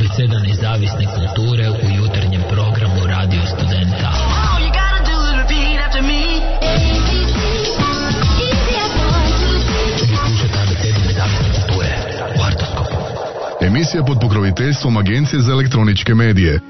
Abeceda nezavisne kulture u jutarnjem programu Radio Studenta. Vi slušate Abecedu nezavisne kulture u Artoskopu. Emisija pod pokroviteljstvom Agencije za elektroničke medije.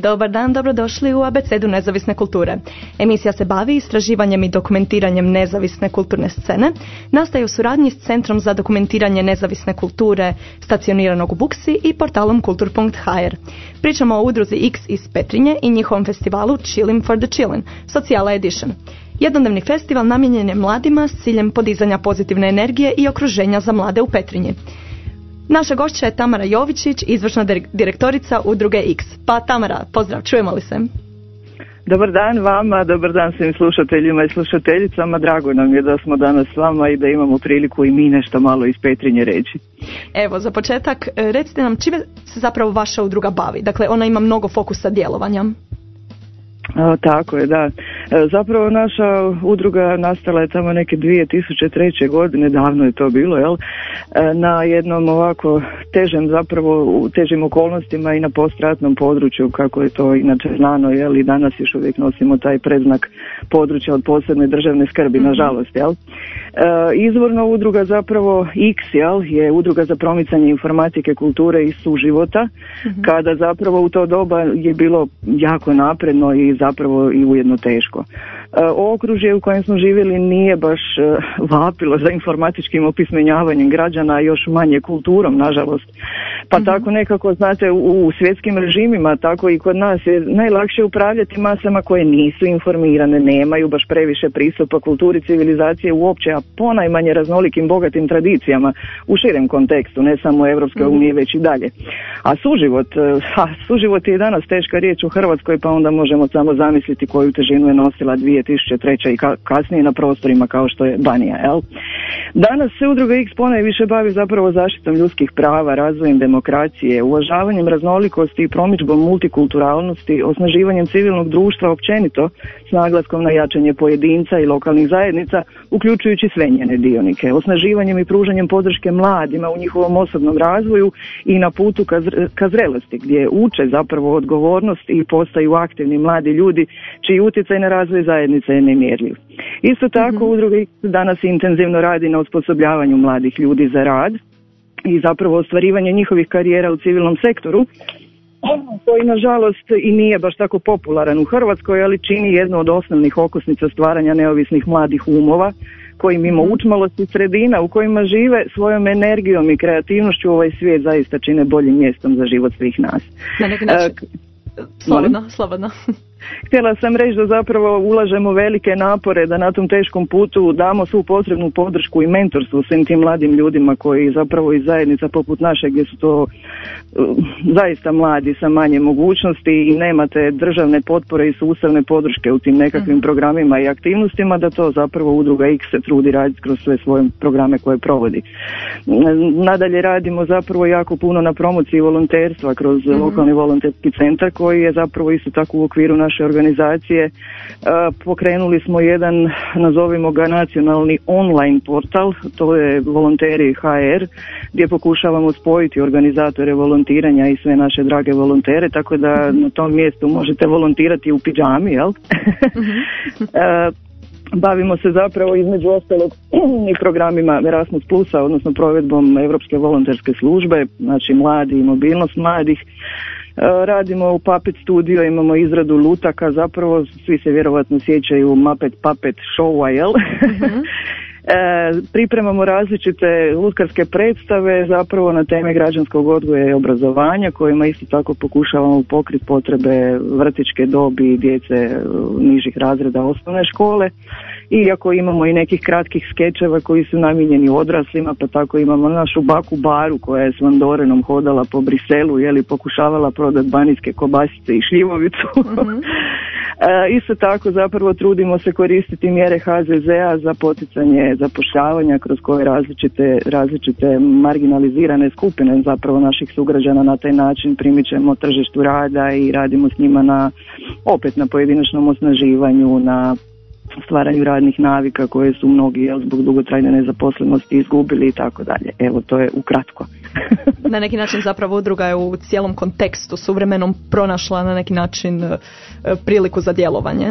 Dobar dan, dobrodošli u Abecedu nezavisne kulture. Emisija se bavi istraživanjem i dokumentiranjem nezavisne kulturne scene. Nastaje u suradnji s Centrom za dokumentiranje nezavisne kulture stacioniranog u Buksi i portalom kultur.hr. Pričamo o udruzi X iz Petrinje i njihovom festivalu Chilling for the Chillin, Socijala Edition. Jednodnevni festival namijenjen je mladima s ciljem podizanja pozitivne energije i okruženja za mlade u Petrinji. Naša gošća je Tamara Jovičić, izvršna dir- direktorica udruge X. Pa Tamara, pozdrav, čujemo li se? Dobar dan vama, dobar dan svim slušateljima i slušateljicama. Drago nam je da smo danas s vama i da imamo priliku i mi nešto malo iz Petrinje reći. Evo, za početak, e, recite nam čime se zapravo vaša udruga bavi? Dakle, ona ima mnogo fokusa djelovanja. A, tako je, da. E, Zapravo naša udruga nastala je tamo neke 2003. godine, davno je to bilo, jel? E, Na jednom ovako težem zapravo, u težim okolnostima i na postratnom području, kako je to inače znano, jel? I danas još uvijek nosimo taj preznak područja od posebne državne skrbi, nažalost, jel? E, Izvorna udruga zapravo X, jel? Je udruga za promicanje informatike, kulture i suživota, kada zapravo u to doba je bilo jako napredno i zapravo i ujedno teško. E, okružje u kojem smo živjeli nije baš e, vapilo za informatičkim opismenjavanjem građana, a još manje kulturom, nažalost. Pa tako nekako, znate, u, u svjetskim režimima, tako i kod nas je najlakše upravljati masama koje nisu informirane, nemaju baš previše pristupa kulturi civilizacije uopće, a ponajmanje raznolikim bogatim tradicijama u širem kontekstu, ne samo Europske unije, već i dalje. A suživot, e, ha, suživot je i danas teška riječ u Hrvatskoj, pa onda možemo samo zamisliti koju težinu je nosila 2003. i ka- kasnije na prostorima kao što je Banija, jel? Danas se udruga X više bavi zapravo zaštitom ljudskih prava, razvojem demokracije, uvažavanjem raznolikosti i promičbom multikulturalnosti, osnaživanjem civilnog društva općenito s naglaskom na jačanje pojedinca i lokalnih zajednica, uključujući sve njene dionike, osnaživanjem i pružanjem podrške mladima u njihovom osobnom razvoju i na putu ka, zr- ka zrelosti, gdje uče zapravo odgovornost i postaju aktivni mladi ljudi čiji utjecaj na razvoj zajednice je nemjerljiv. Isto tako udruga X danas intenzivno radi na osposobljavanju mladih ljudi za rad i zapravo ostvarivanje njihovih karijera u civilnom sektoru koji nažalost i nije baš tako popularan u Hrvatskoj, ali čini jednu od osnovnih okosnica stvaranja neovisnih mladih umova koji mimo učmalosti sredina u kojima žive svojom energijom i kreativnošću ovaj svijet zaista čine boljim mjestom za život svih nas. Na neki E, način. Slobodno, slobodno. Htjela sam reći da zapravo ulažemo velike napore da na tom teškom putu damo svu potrebnu podršku i mentorstvo svim tim mladim ljudima koji zapravo iz zajednica poput naše gdje su to uh, zaista mladi sa manje mogućnosti i nemate državne potpore i sustavne podrške u tim nekakvim programima i aktivnostima da to zapravo udruga X se trudi raditi kroz sve svoje programe koje provodi. Mm, Nadalje radimo zapravo jako puno na promociji volonterstva kroz lokalni volonterski centar koji je zapravo isto tako u okviru naše organizacije. E, Pokrenuli smo jedan, nazovimo ga nacionalni online portal, to je volonteri HR, gdje pokušavamo spojiti organizatore volontiranja i sve naše drage volontere, tako da na tom mjestu možete volontirati u pidžami, jel? E, Bavimo se zapravo između ostalog i programima Erasmus Plusa, odnosno provedbom Europske volonterske službe, znači mladi i mobilnost mladih. E, Radimo u Puppet studio, imamo izradu lutaka, zapravo svi se vjerovatno sjećaju Muppet Puppet showa, jel? E, pripremamo različite lutkarske predstave zapravo na teme građanskog odgoja i obrazovanja kojima isto tako pokušavamo pokriti potrebe vrtičke dobi i djece e, nižih razreda osnovne škole. Iako imamo i nekih kratkih skečeva koji su namijenjeni odraslima, pa tako imamo našu baku Baru koja je s Vandorenom hodala po Briselu, je li pokušavala prodati banijske kobasice i šljivovicu. E, isto tako zapravo trudimo se koristiti mjere HZZ-a za poticanje zapošljavanja kroz koje različite, različite marginalizirane skupine zapravo naših sugrađana. Na taj način primičemo tržištu rada i radimo s njima na opet na pojedinačnom osnaživanju, na stvaranju radnih navika koje su mnogi jel, zbog dugotrajne nezaposlenosti izgubili i tako dalje. Evo, to je ukratko. na neki način zapravo udruga je u cijelom kontekstu suvremenom pronašla na neki način e, priliku za djelovanje.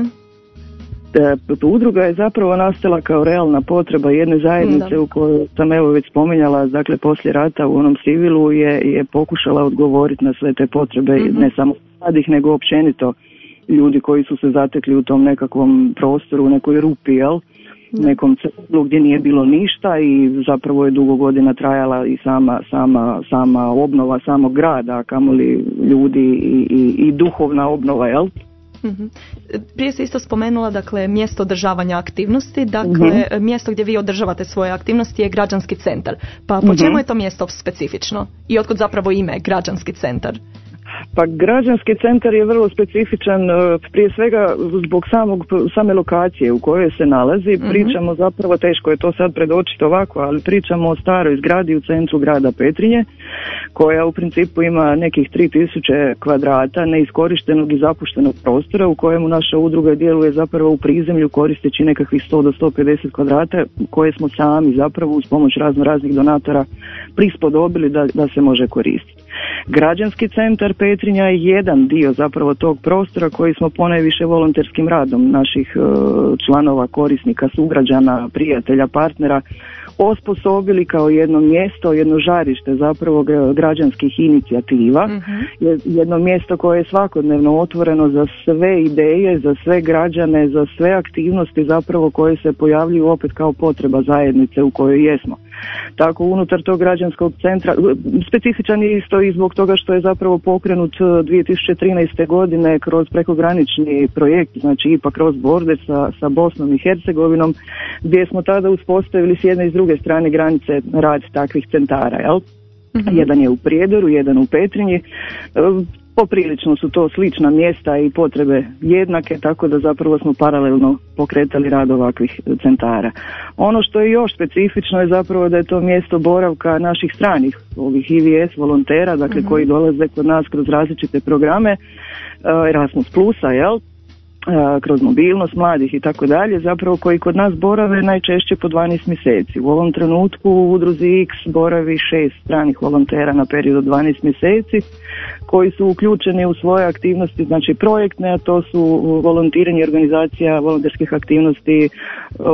E, udruga je zapravo nastala kao realna potreba jedne zajednice u kojoj sam evo već spominjala, dakle poslije rata u onom civilu je, je pokušala odgovoriti na sve te potrebe, Mhm. ne samo mladih nego općenito ljudi koji su se zatekli u tom nekakvom prostoru, u nekoj rupi, jel? nekom celu gdje nije bilo ništa i zapravo je dugo godina trajala i sama, sama, sama obnova samog grada, kamoli ljudi i, i, i duhovna obnova, jel? Mhm. Prije se isto spomenula dakle mjesto održavanja aktivnosti, dakle mjesto gdje vi održavate svoje aktivnosti je građanski centar. Pa po čemu je to mjesto specifično? I otkud zapravo ime građanski centar? Pa građanski centar je vrlo specifičan e, prije svega zbog samog, same lokacije u kojoj se nalazi. Pričamo zapravo, teško je to sad predočiti ovako, ali pričamo o staroj zgradi u centru grada Petrinje koja u principu ima nekih 3000 kvadrata neiskorištenog i zapuštenog prostora u kojemu naša udruga djeluje zapravo u prizemlju koristeći nekakvih 100 do 150 kvadrata koje smo sami zapravo uz pomoć razno raznih donatora prispodobili da, da se može koristiti. Građanski centar Petrinja je jedan dio zapravo tog prostora koji smo ponajviše volonterskim radom naših e, članova, korisnika, sugrađana, prijatelja, partnera osposobili kao jedno mjesto, jedno žarište zapravo gra- građanskih inicijativa, je jedno mjesto koje je svakodnevno otvoreno za sve ideje, za sve građane, za sve aktivnosti zapravo koje se pojavljuju opet kao potreba zajednice u kojoj jesmo. Tako unutar tog građanskog centra, specifičan je isto i zbog toga što je zapravo pokrenut e, 2013. godine kroz prekogranični projekt, znači IPA Cross Border sa, sa Bosnom i Hercegovinom, gdje smo tada uspostavili s jedne i s druge strane granice rad takvih centara, jel? Jedan je u Prijedoru, jedan u Petrinji. Poprilično su to slična mjesta i potrebe jednake, tako da zapravo smo paralelno pokretali rad ovakvih centara. Ono što je još specifično je zapravo da je to mjesto boravka naših stranih, ovih IVS volontera, dakle koji dolaze kod nas kroz različite programe, e, Erasmus Plusa, jel? Kroz mobilnost mladih i tako dalje, zapravo koji kod nas borave najčešće po 12 mjeseci. U ovom trenutku u udruzi X boravi šest stranih volontera na period od 12 mjeseci koji su uključeni u svoje aktivnosti, znači projektne, a to su volontiranje organizacija volonterskih aktivnosti e,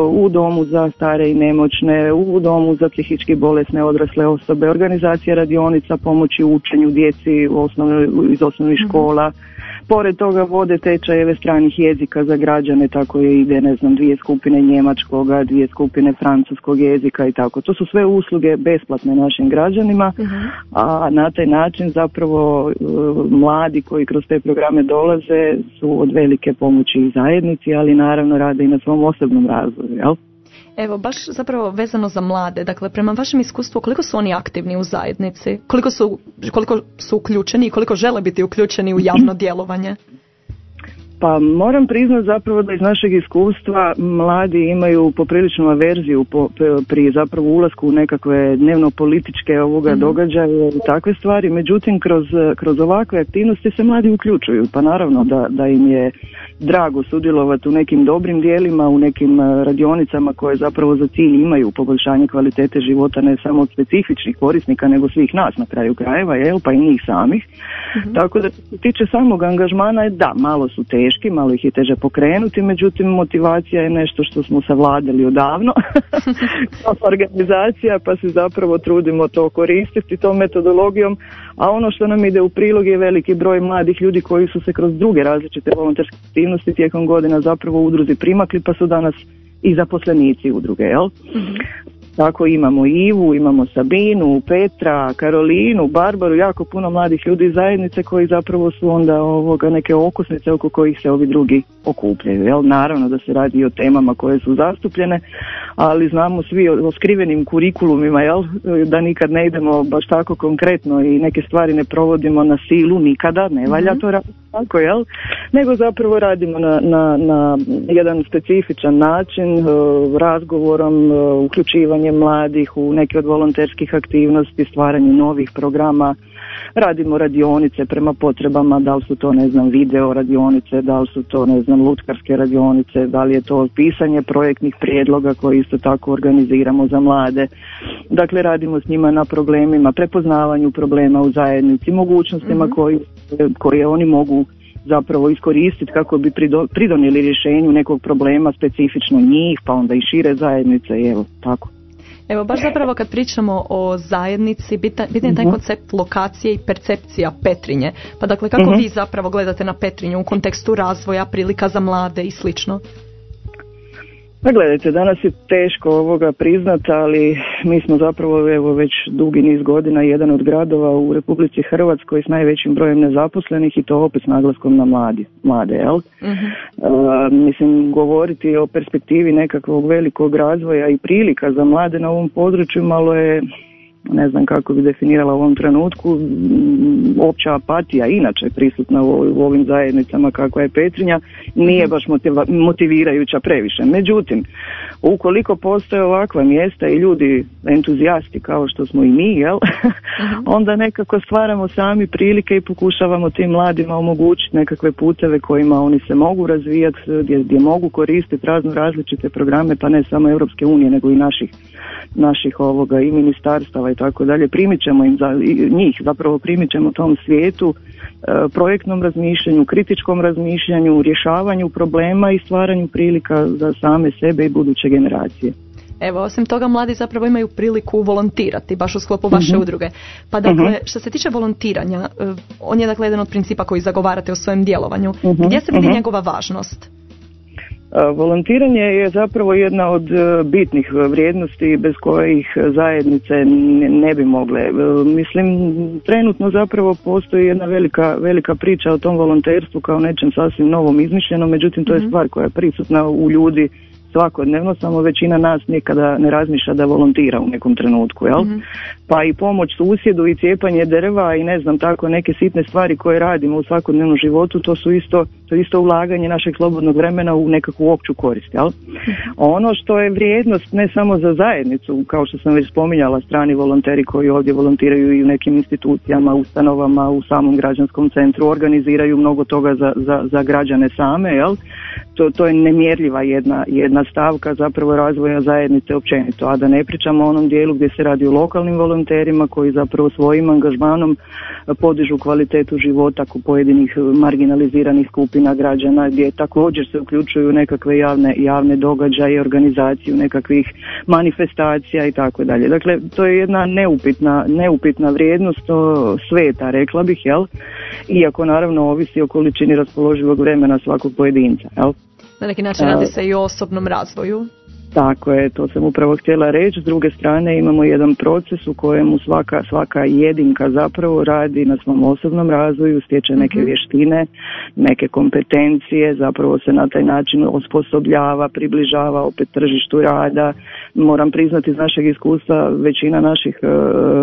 u domu za stare i nemoćne, u domu za psihički bolesne odrasle osobe, organizacija radionica pomoći učenju djeci u osnovnoj, iz osnovnih škola, Pored toga vode tečajeve stranih jezika za građane, tako je ide, ne znam, dvije skupine njemačkoga, dvije skupine francuskog jezika i tako. To su sve usluge besplatne našim građanima, a na taj način zapravo e, mladi koji kroz te programe dolaze su od velike pomoći i zajednici, ali naravno rade i na svom osobnom razvoju, jel? Evo, baš zapravo vezano za mlade, dakle prema vašem iskustvu koliko su oni aktivni u zajednici, koliko su, koliko su uključeni i koliko žele biti uključeni u javno djelovanje? Pa moram priznat zapravo da iz našeg iskustva mladi imaju popriličnu averziju po, pri zapravo ulasku u nekakve dnevno političke ovoga događaje i takve stvari, međutim kroz, kroz ovakve aktivnosti se mladi uključuju, pa naravno da, da im je drago sudjelovati u nekim dobrim dijelima, u nekim eh, radionicama koje zapravo za cilj imaju poboljšanje kvalitete života ne samo od specifičnih korisnika nego svih nas na kraju krajeva, jel, pa i njih samih. Tako da se tiče samog angažmana je da, malo su teški, malo ih je teže pokrenuti, međutim motivacija je nešto što smo savladali odavno kao organizacija pa se zapravo trudimo to koristiti tom metodologijom, a ono što nam ide u prilog je veliki broj mladih ljudi koji su se kroz druge različite volonterske aktivnosti tijekom godina zapravo u udruzi primakli pa su danas i zaposlenici udruge, jel? Tako imamo Ivu, imamo Sabinu, Petra, Karolinu, Barbaru, jako puno mladih ljudi iz zajednice koji zapravo su onda ovoga neke okusnice oko kojih se ovi drugi okupljaju. Jel? Naravno da se radi i o temama koje su zastupljene, ali znamo svi o, o skrivenim kurikulumima, jel? da nikad ne idemo baš tako konkretno i neke stvari ne provodimo na silu nikada, ne valja to raditi tako, jel? Nego zapravo radimo na, na, na jedan specifičan način, e, razgovorom, e, uključivanjem mladih u neke od volonterskih aktivnosti, stvaranje novih programa, Radimo radionice prema potrebama, da li su to ne znam video radionice, da li su to ne znam lutkarske radionice, da li je to pisanje projektnih prijedloga koje isto tako organiziramo za mlade. Dakle, radimo s njima na problemima, prepoznavanju problema u zajednici, mogućnostima koji, koje oni mogu zapravo iskoristiti kako bi prido, pridonijeli rješenju nekog problema specifično njih, pa onda i šire zajednice i evo tako. Evo, baš zapravo kad pričamo o zajednici, bitan, bitan je taj Mhm. koncept lokacije i percepcija Petrinje. Pa dakle, kako Mhm. vi zapravo gledate na Petrinju u kontekstu razvoja, prilika za mlade i slično? Pa gledajte, danas je teško ovoga priznat, ali mi smo zapravo evo već dugi niz godina jedan od gradova u Republici Hrvatskoj s najvećim brojem nezaposlenih i to opet s naglaskom na mladi, mlade, jel? Mhm. Uh, mislim, govoriti o perspektivi nekakvog velikog razvoja i prilika za mlade na ovom području malo je ne znam kako bi definirala u ovom trenutku, opća apatija inače prisutna u, u ovim zajednicama kakva je Petrinja, nije baš motiva- motivirajuća previše. Međutim, ukoliko postoje ovakva mjesta i ljudi entuzijasti kao što smo i mi, jel? onda nekako stvaramo sami prilike i pokušavamo tim mladima omogućiti nekakve puteve kojima oni se mogu razvijati, gdje, gdje mogu koristiti razno različite programe, pa ne samo Europske unije, nego i naših naših ovoga i ministarstava i tako dalje. Primit ćemo im za, njih, zapravo primit ćemo tom svijetu, e, projektnom razmišljanju, kritičkom razmišljanju, rješavanju problema i stvaranju prilika za same sebe i buduće generacije. Evo, osim toga, mladi zapravo imaju priliku volontirati, baš u sklopu vaše udruge. Pa dakle, što se tiče volontiranja, eh, on je dakle jedan od principa koji zagovarate u svojem djelovanju. Gdje se vidi njegova važnost? Volontiranje je zapravo jedna od e, bitnih vrijednosti bez kojih zajednice ne, bi mogle. E, Mislim, trenutno zapravo postoji jedna velika, velika priča o tom volonterstvu kao nečem sasvim novom izmišljenom, međutim to je stvar koja je prisutna u ljudi svakodnevno, samo većina nas nikada ne razmišlja da volontira u nekom trenutku, jel? Pa i pomoć susjedu i cijepanje drva i ne znam tako neke sitne stvari koje radimo u svakodnevnom životu, to su isto, to isto ulaganje našeg slobodnog vremena u nekakvu opću korist, jel? Ono što je vrijednost ne samo za zajednicu, kao što sam već spominjala, strani volonteri koji ovdje volontiraju i u nekim institucijama, ustanovama, u samom građanskom centru, organiziraju mnogo toga za, za, za građane same, jel? To, to je nemjerljiva jedna, jedna stavka zapravo razvoja zajednice općenito, a da ne pričamo o onom dijelu gdje se radi o lokalnim volonterima koji zapravo svojim angažmanom e, podižu kvalitetu života kod pojedinih e, marginaliziranih skupina građana gdje također se uključuju nekakve javne, javne događaje, organizaciju nekakvih manifestacija i tako dalje. Dakle, to je jedna neupitna, neupitna vrijednost o, sveta, rekla bih, jel? Iako naravno ovisi o količini raspoloživog vremena svakog pojedinca, jel? Na neki način radi se i o osobnom razvoju. Tako je, to sam upravo htjela reći. S druge strane imamo jedan proces u kojemu svaka, svaka jedinka zapravo radi na svom osobnom razvoju, stječe neke vještine, neke kompetencije, zapravo se na taj način osposobljava, približava opet tržištu rada. Moram priznati iz našeg iskustva većina naših e,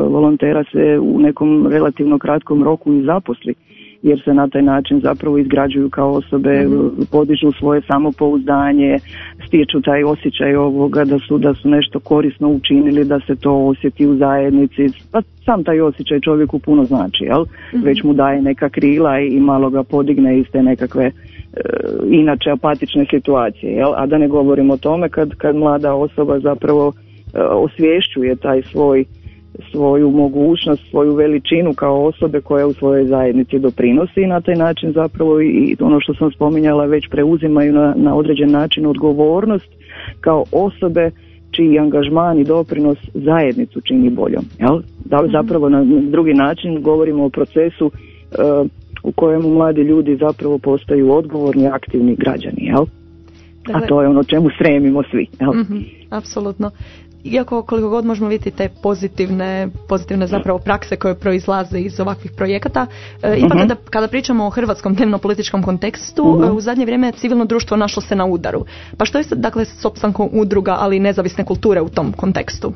volontera se u nekom relativno kratkom roku i zaposli jer se na taj način zapravo izgrađuju kao osobe, podižu svoje samopouzdanje, stječu taj osjećaj ovoga da su, da su nešto korisno učinili, da se to osjeti u zajednici. Pa sam taj osjećaj čovjeku puno znači, jel? Već mu daje neka krila i malo ga podigne iz te nekakve e, inače apatične situacije, jel? A da ne govorimo o tome kad, kad mlada osoba zapravo e, osvješćuje taj svoj svoju mogućnost, svoju veličinu kao osobe koja u svojoj zajednici doprinosi i na taj način zapravo i ono što sam spominjala već preuzimaju na, na određen način odgovornost kao osobe čiji angažman i doprinos zajednicu čini boljom. Jel? Da, zapravo na drugi način govorimo o procesu e, u kojemu mladi ljudi zapravo postaju odgovorni, aktivni građani. Jel? A Dakle- to je ono čemu stremimo svi. Jel? Mhm, apsolutno. Iako koliko god možemo vidjeti te pozitivne, pozitivne zapravo prakse koje proizlaze iz ovakvih projekata, e, ipak kada, kada pričamo o hrvatskom dnevno-političkom kontekstu, e, u zadnje vrijeme civilno društvo našlo se na udaru. Pa što je sad, dakle s opstankom udruga, ali i nezavisne kulture u tom kontekstu?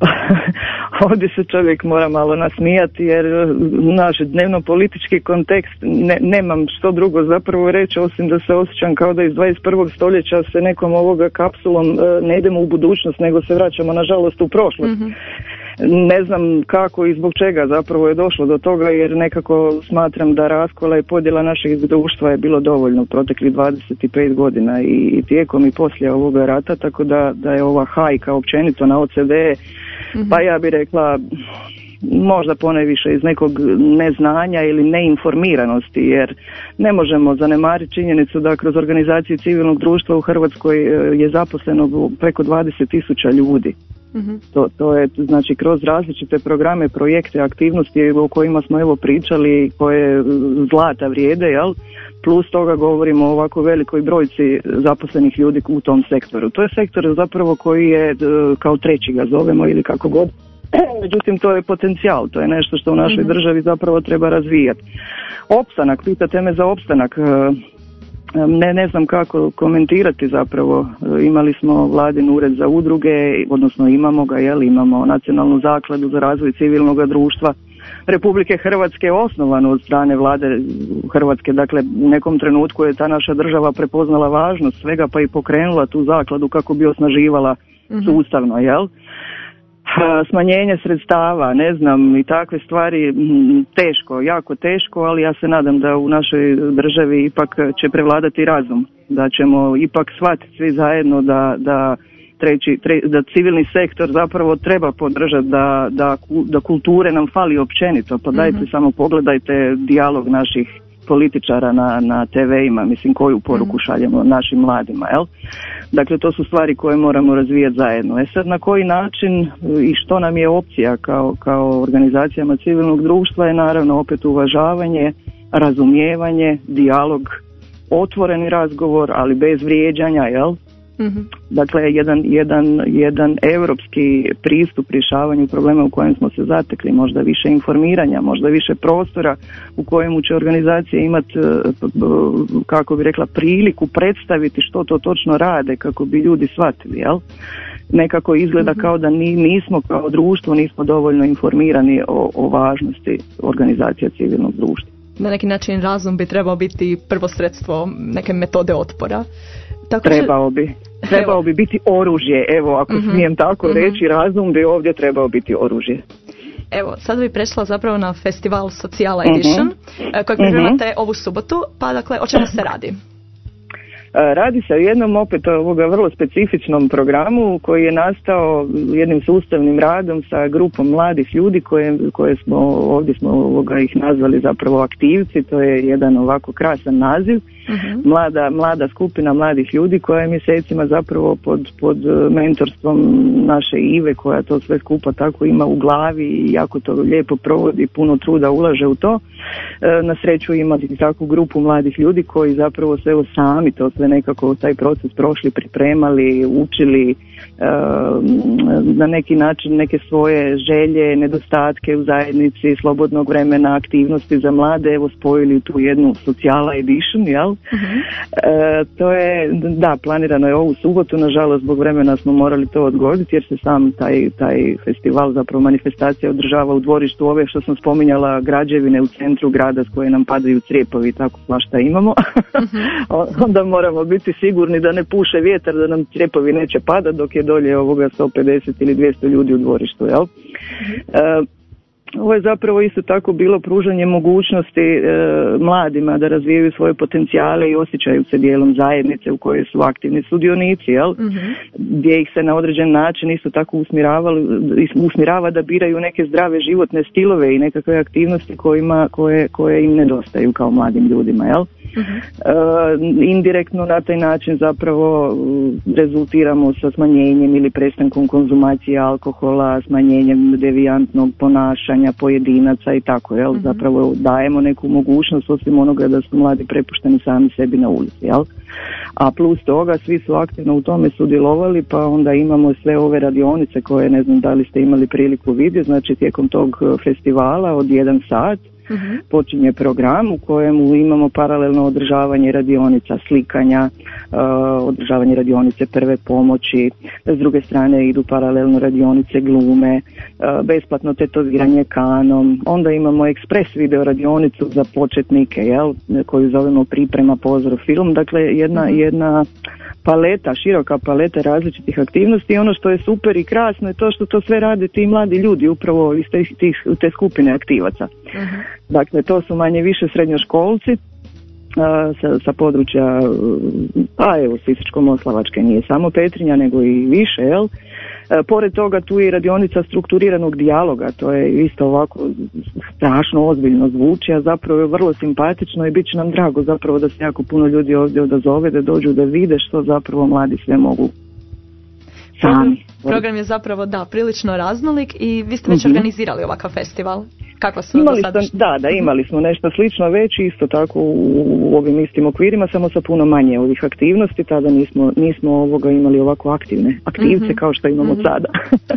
Ovdje se čovjek mora malo nasmijati jer e, naš dnevno politički kontekst ne, nemam što drugo zapravo reći osim da se osjećam kao da iz 21. stoljeća se nekom ovoga kapsulom e, ne idemo u budućnost nego se vraćamo nažalost u prošlost. Ne znam kako i zbog čega zapravo je došlo do toga jer nekako smatram da raskola i podjela našeg društva je bilo dovoljno u proteklih 25 godina i tijekom i poslije ovoga rata tako da, da je ova hajka općenito na OCD pa ja bih rekla možda ponajviše iz nekog neznanja ili neinformiranosti jer ne možemo zanemariti činjenicu da kroz organizacije civilnog društva u Hrvatskoj e, je zaposleno preko 20 tisuća ljudi. To, to je znači kroz različite programe, projekte, aktivnosti o kojima smo evo pričali koje zlata vrijede, jel? Plus toga govorimo o ovako velikoj brojci zaposlenih ljudi u tom sektoru. To je sektor zapravo koji je e, kao treći ga zovemo ili kako god Međutim, to je potencijal, to je nešto što u našoj Mhm. državi zapravo treba razvijati. Opstanak, pitate me za opstanak, e, ne, ne znam kako komentirati zapravo. E, Imali smo vladin ured za udruge, odnosno imamo ga, jel, imamo nacionalnu zakladu za razvoj civilnog društva. Republike Hrvatske je osnovano od strane vlade Hrvatske, dakle u nekom trenutku je ta naša država prepoznala važnost svega pa i pokrenula tu zakladu kako bi osnaživala sustavno, jel? Smanjenje sredstava, ne znam, i takve stvari, teško, jako teško, ali ja se nadam da u našoj državi ipak će prevladati razum, da ćemo ipak shvatiti svi zajedno da, da treći, tre- da civilni sektor zapravo treba podržati, da, da, da kulture nam fali općenito, pa dajte samo pogledajte dijalog naših političara na, na TV-ima, mislim koju poruku šaljemo našim mladima, jel? Dakle, to su stvari koje moramo razvijati zajedno. E sad, na koji način i što nam je opcija kao, kao organizacijama civilnog društva je naravno opet uvažavanje, razumijevanje, dijalog, otvoreni razgovor, ali bez vrijeđanja, jel? Mhm. Dakle, jedan, jedan, jedan europski pristup rješavanju problema u kojem smo se zatekli, možda više informiranja, možda više prostora u kojemu će organizacije imati, e, kako bi rekla, priliku predstaviti što to točno rade kako bi ljudi shvatili, jel? Nekako izgleda kao da ni, nismo kao društvo, nismo dovoljno informirani o, o važnosti organizacija civilnog društva. Na neki način razum bi trebao biti prvo sredstvo neke metode otpora. Također- Trebao bi. Trebao bi biti oružje, evo ako Mhm, smijem tako mhm. reći, razum bi ovdje trebao biti oružje. Evo, sad bi prešla zapravo na festival Socijala Mhm. Edition, e, kojeg pripremate ovu subotu, pa dakle, o čemu se radi? E, Radi se o jednom opet ovoga vrlo specifičnom programu koji je nastao jednim sustavnim radom sa grupom mladih ljudi koje, koje smo ovdje smo ovoga ih nazvali zapravo aktivci, to je jedan ovako krasan naziv. Mlada, mlada skupina mladih ljudi koja je mjesecima zapravo pod, pod e, mentorstvom naše Ive koja to sve skupa tako ima u glavi i jako to lijepo provodi, puno truda ulaže u to. E, Na sreću imati takvu grupu mladih ljudi koji zapravo sve sami to sve nekako taj proces prošli, pripremali, učili na neki način neke svoje želje, nedostatke u zajednici, slobodnog vremena, aktivnosti za mlade, evo spojili tu jednu socijala edition, jel? E, to je, da, planirano je ovu subotu, nažalost zbog vremena smo morali to odgoditi jer se sam taj, taj festival, zapravo manifestacija održava u dvorištu ove što sam spominjala građevine u centru grada s koje nam padaju crijepovi i tako svašta imamo. Onda moramo biti sigurni da ne puše vjetar, da nam crijepovi neće padati dok je dolje ovoga 150 ili 200 ljudi u dvorištu, jel? E, ovo je zapravo isto tako bilo pružanje mogućnosti e, mladima da razvijaju svoje potencijale i osjećaju se dijelom zajednice u kojoj su aktivni sudionici, jel? gdje ih se na određen način isto tako usmjeravali, usmjerava da biraju neke zdrave životne stilove i nekakve aktivnosti kojima, koje, koje im nedostaju kao mladim ljudima, jel? E, indirektno na taj način zapravo mm, rezultiramo sa smanjenjem ili prestankom konzumacije alkohola, smanjenjem devijantnog ponašanja pojedinaca i tako, jel? Zapravo dajemo neku mogućnost osim onoga da su mladi prepušteni sami sebi na ulici, jel? A plus toga svi su aktivno u tome sudjelovali pa onda imamo sve ove radionice koje ne znam da li ste imali priliku vidjeti, znači tijekom tog e, festivala od jedan sat počinje program u kojemu imamo paralelno održavanje radionica slikanja, e, održavanje radionice prve pomoći, s druge strane idu paralelno radionice glume, e, besplatno tetoviranje kanom, onda imamo ekspres video radionicu za početnike, jel, koju zovemo priprema pozor film, dakle jedna, jedna paleta, široka paleta različitih aktivnosti i ono što je super i krasno je to što to sve rade ti mladi ljudi upravo iz te, tih, te skupine aktivaca. Dakle, to su manje više srednjoškolci, a, sa, sa područja, pa evo, Sisačko-Moslavačke nije samo Petrinja, nego i više, jel? E, pored toga tu je i radionica strukturiranog dijaloga, to je isto ovako strašno ozbiljno zvuči, a zapravo je vrlo simpatično i bit će nam drago zapravo da se jako puno ljudi ovdje odazove, da dođu da vide što zapravo mladi sve mogu sami. Program je zapravo da prilično raznolik i vi ste već Mhm. organizirali ovakav festival. Kako su Imali do sada? da, da, imali smo nešto slično već, isto tako u, u ovim istim okvirima, samo sa puno manje ovih aktivnosti, tada nismo, nismo ovoga imali ovako aktivne aktivce Mhm. kao što imamo sada.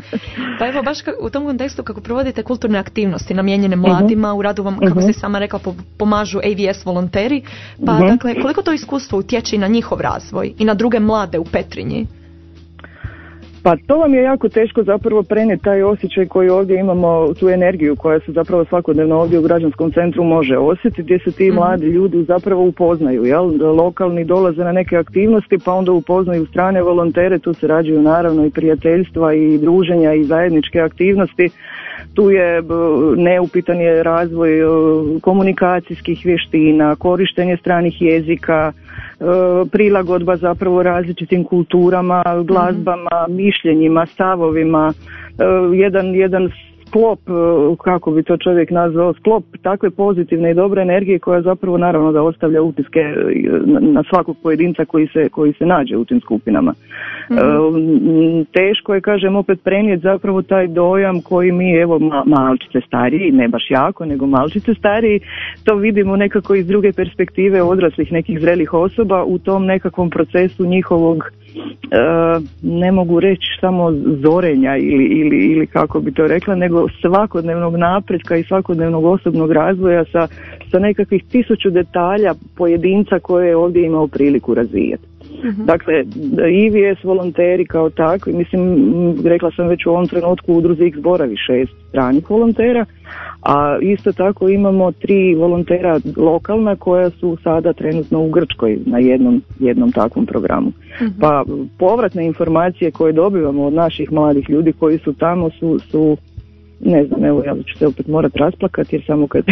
Pa evo baš u tom kontekstu kako provodite kulturne aktivnosti namijenjene mladima, u radu vam, kako Mhm. ste sama rekla, po- pomažu AVS volonteri, pa Mhm. dakle koliko to iskustvo utječe i na njihov razvoj i na druge mlade u Petrinji? Pa to vam je jako teško zapravo prenijeti taj osjećaj koji ovdje imamo, tu energiju koja se zapravo svakodnevno ovdje u građanskom centru može osjetiti, gdje se ti mladi ljudi zapravo upoznaju, jel? Lokalni dolaze na neke aktivnosti pa onda upoznaju strane volontere, tu se rađaju naravno i prijateljstva i druženja i zajedničke aktivnosti. Tu je b, neupitan je razvoj e, komunikacijskih vještina, korištenje stranih jezika, e, prilagodba zapravo različitim kulturama, glazbama, mišljenjima, stavovima, e, jedan, jedan sklop, e, kako bi to čovjek nazvao, sklop takve pozitivne i dobre energije koja zapravo naravno da ostavlja utiske e, na- svakog pojedinca koji se, koji se nađe u tim skupinama. E, m, teško je, kažem, opet prenijeti zapravo taj dojam koji mi, evo, ma- malčice stariji, ne baš jako, nego malčice stariji, to vidimo nekako iz druge perspektive odraslih nekih zrelih osoba u tom nekakvom procesu njihovog ne mogu reći samo zorenja ili, ili, ili kako bi to rekla, nego svakodnevnog napretka i svakodnevnog osobnog razvoja sa, sa nekakvih tisuću detalja pojedinca koje je ovdje imao priliku razvijati. Dakle, IVS volonteri kao takvi, mislim, rekla sam već u ovom trenutku u udruzi X boravi šest stranih volontera, a isto tako imamo tri volontera lokalna koja su sada trenutno u Grčkoj na jednom, jednom takvom programu. Pa povratne informacije koje dobivamo od naših mladih ljudi koji su tamo su, su ne znam, evo ja ću se opet morat rasplakati jer samo kad,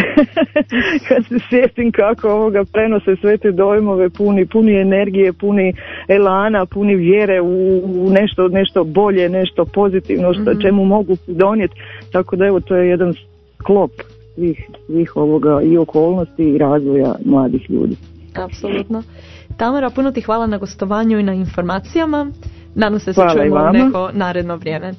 kad se sjetim kako ovoga prenose sve te dojmove puni, puni energije, puni elana, puni vjere u, u nešto, nešto bolje, nešto pozitivno što čemu mogu donijeti. Tako da evo to je jedan sklop svih, svih ovoga i okolnosti i razvoja mladih ljudi. Apsolutno. Tamara, puno ti hvala na gostovanju i na informacijama. Nadam se se čujemo u neko naredno vrijeme.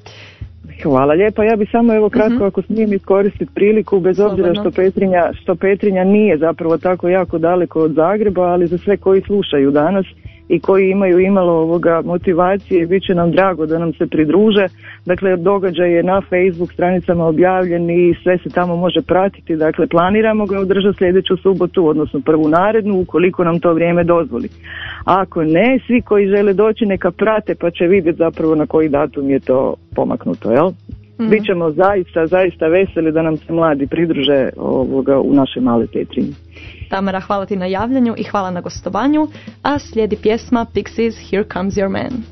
Hvala lijepa. Ja bi samo evo kratko ako smijem iskoristiti priliku bez obzira što Petrinja, što Petrinja nije zapravo tako jako daleko od Zagreba, ali za sve koji slušaju danas i koji imaju imalo ovoga motivacije, bit će nam drago da nam se pridruže. Dakle, događaj je na Facebook stranicama objavljen i sve se tamo može pratiti. Dakle, planiramo ga održati sljedeću subotu, odnosno prvu narednu, ukoliko nam to vrijeme dozvoli. Ako ne, svi koji žele doći neka prate pa će vidjeti zapravo na koji datum je to pomaknuto, jel? Bit ćemo zaista, zaista veseli da nam se mladi pridruže ovoga u našoj male Petrinji. Tamara, hvala ti na javljanju i hvala na gostovanju, a slijedi pjesma Pixies Here Comes Your Man.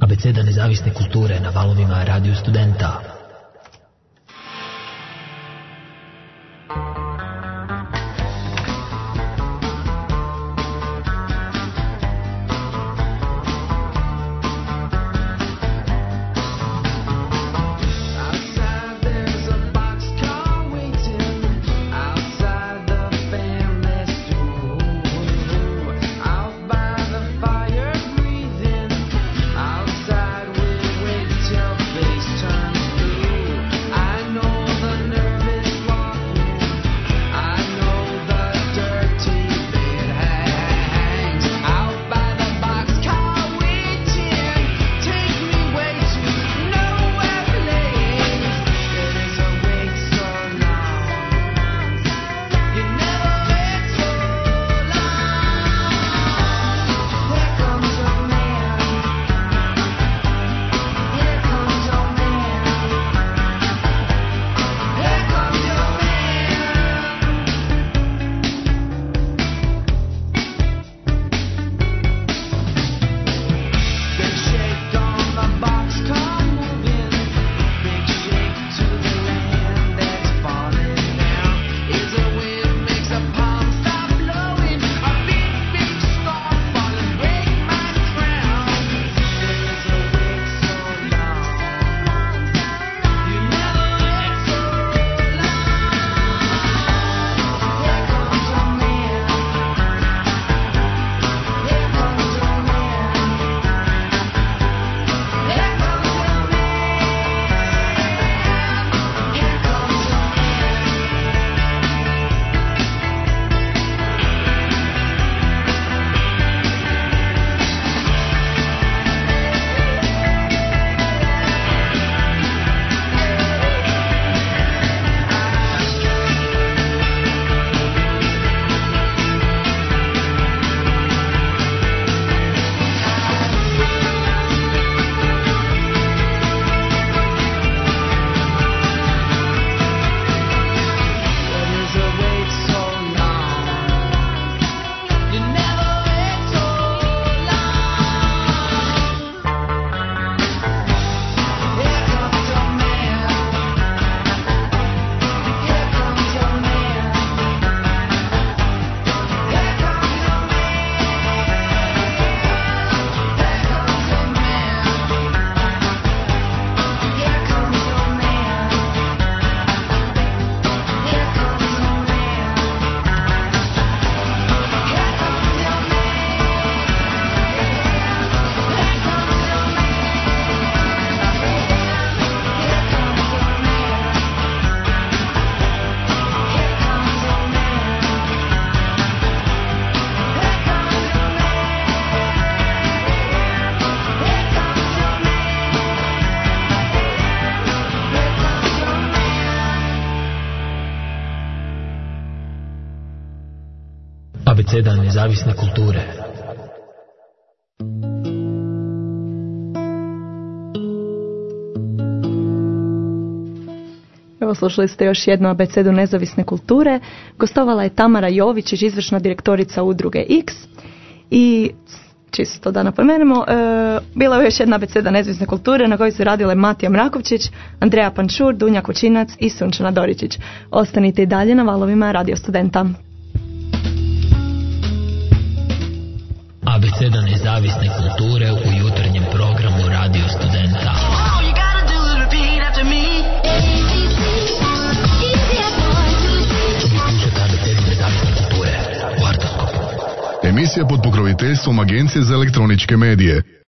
Abeceda nezavisne kulture na valovima Radio Studenta. Abeceda nezavisne kulture. Evo slušali ste još jednu abecedu nezavisne kulture. Gostovala je Tamara Jovičić, izvršna direktorica udruge X. I čisto da napomenemo, e, bila je još jedna abeceda nezavisne kulture na kojoj su radile Matija Mrakovčić, Andreja Pančur, Dunja Kučinac i Sunčana Doričić. Ostanite i dalje na valovima Radio Studenta. Nezavisne kulture u jutarnjem programu Radio Studenta. Emisija pod pokroviteljstvom Agencije za elektroničke medije.